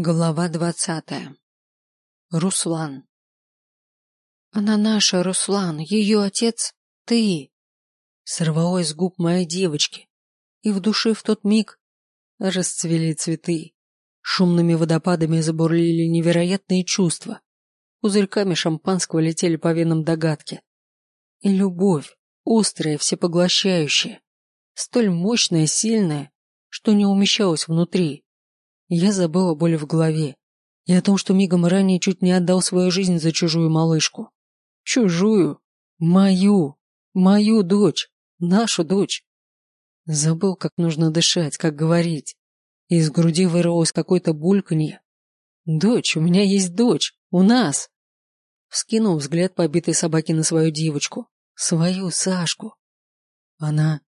Глава двадцатая. Руслан. Она наша, Руслан, ее отец — ты. Сорвалось с губ моей девочки, и в душе в тот миг расцвели цветы. Шумными водопадами забурлили невероятные чувства. Пузырьками шампанского летели по венам догадки. И любовь, острая, всепоглощающая, столь мощная, сильная, что не умещалась внутри. Я забыл о боли в голове и о том, что мигом ранее чуть не отдал свою жизнь за чужую малышку. Чужую? Мою! Мою дочь! Нашу дочь! Забыл, как нужно дышать, как говорить. Из груди вырвалось какое-то бульканье. «Дочь, у меня есть дочь! У нас!» Вскинул взгляд побитой собаки на свою девочку. Свою Сашку. Она...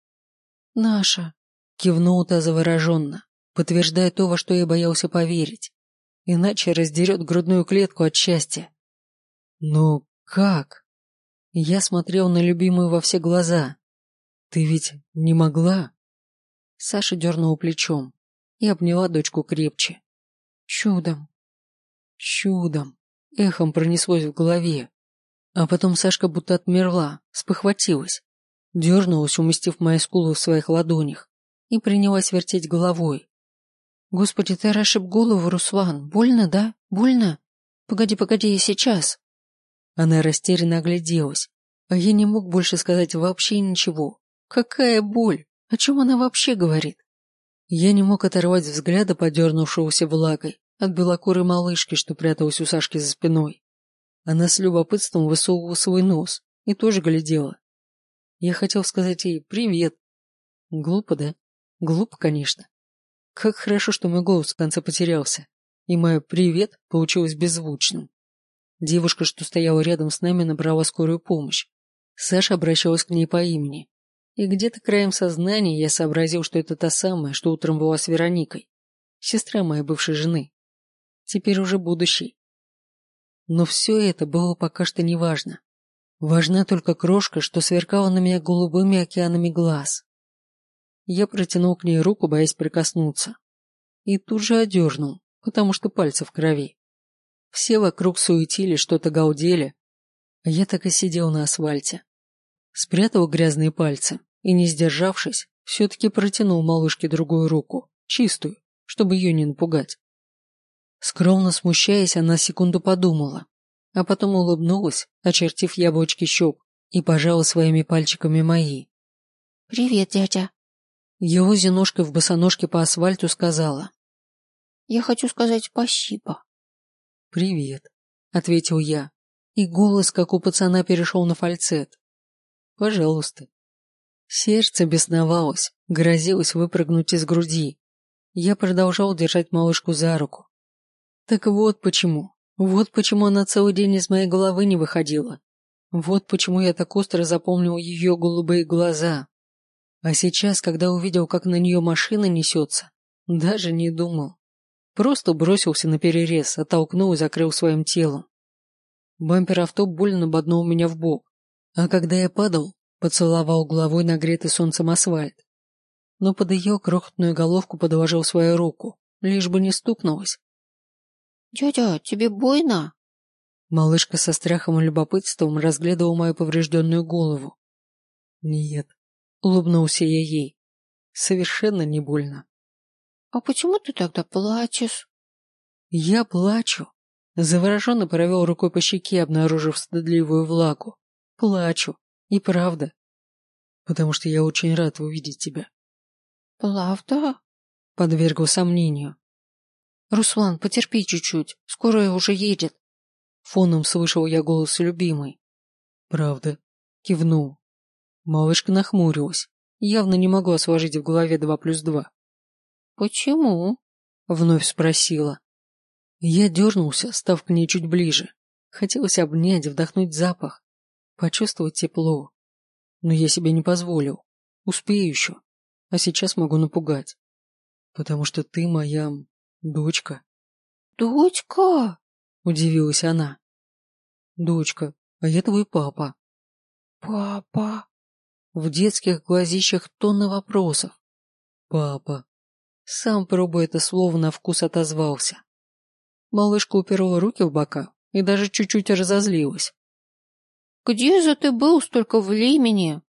«Наша!» Кивнул та завороженно подтверждая то, во что я боялся поверить. Иначе раздерет грудную клетку от счастья. Но как? Я смотрел на любимую во все глаза. Ты ведь не могла? Саша дернула плечом и обняла дочку крепче. Чудом. Чудом. Эхом пронеслось в голове. А потом Сашка будто отмерла, спохватилась. Дернулась, уместив мою скулу в своих ладонях, и принялась вертеть головой. Господи, ты расшиб голову, Руслан. Больно, да? Больно? Погоди, погоди, я сейчас. Она растерянно огляделась, а я не мог больше сказать вообще ничего. Какая боль? О чем она вообще говорит? Я не мог оторвать взгляда, подернувшегося влагой, от белокурой малышки, что пряталась у Сашки за спиной. Она с любопытством высовывала свой нос и тоже глядела. Я хотел сказать ей «привет». Глупо, да? Глупо, конечно. Как хорошо, что мой голос в конце потерялся, и мое «привет» получилось беззвучным. Девушка, что стояла рядом с нами, набрала скорую помощь. Саша обращалась к ней по имени. И где-то краем сознания я сообразил, что это та самая, что утром была с Вероникой, сестра моей бывшей жены. Теперь уже будущей. Но все это было пока что неважно. Важна только крошка, что сверкала на меня голубыми океанами глаз. Я протянул к ней руку, боясь прикоснуться. И тут же одернул, потому что пальцы в крови. Все вокруг суетили, что-то гаудели, а я так и сидел на асфальте. Спрятал грязные пальцы и, не сдержавшись, все-таки протянул малышке другую руку, чистую, чтобы ее не напугать. Скромно смущаясь, она секунду подумала, а потом улыбнулась, очертив яблочки щек, и пожала своими пальчиками мои. «Привет, дядя», его зиношкой в босоножке по асфальту сказала. «Я хочу сказать спасибо». «Привет», — ответил я, и голос, как у пацана, перешел на фальцет. «Пожалуйста». Сердце бесновалось, грозилось выпрыгнуть из груди. Я продолжал держать малышку за руку. Так вот почему. Вот почему она целый день из моей головы не выходила. Вот почему я так остро запомнил ее голубые глаза, а сейчас, когда увидел, как на нее машина несется, даже не думал. Просто бросился на перерез, оттолкнул и закрыл своим телом. Бампер авто больно боднул меня в бок, а когда я падал, поцеловал головой нагретый солнцем асфальт. Но под ее крохотную головку подложил свою руку, лишь бы не стукнулась. «Дядя, тебе больно?» Малышка со страхом и любопытством разглядывала мою поврежденную голову. «Нет», Улыбнулся я ей. Совершенно не больно. А почему ты тогда плачешь? Я плачу. Завороженно провел рукой по щеке, обнаружив стыдливую влагу. Плачу. И правда. Потому что я очень рад увидеть тебя. Правда? Подвергла сомнению. Руслан, потерпи чуть-чуть. Скоро уже едет. Фоном слышал я голос любимой. Правда? Кивнул. Малышка нахмурилась. Явно не могла сложить в голове два плюс два. «Почему?» — вновь спросила. Я дернулся, став к ней чуть ближе. Хотелось обнять, вдохнуть запах, почувствовать тепло. Но я себе не позволил. Успею еще. А сейчас могу напугать. Потому что ты моя... дочка. «Дочка?» — удивилась она. «Дочка, а я твой папа». «Папа?» В детских глазищах тонна вопросов. Папа. Сам пробуя это слово на вкус отозвался. Малышка уперла руки в бока и даже чуть-чуть разозлилась. «Где же ты был столько времени?»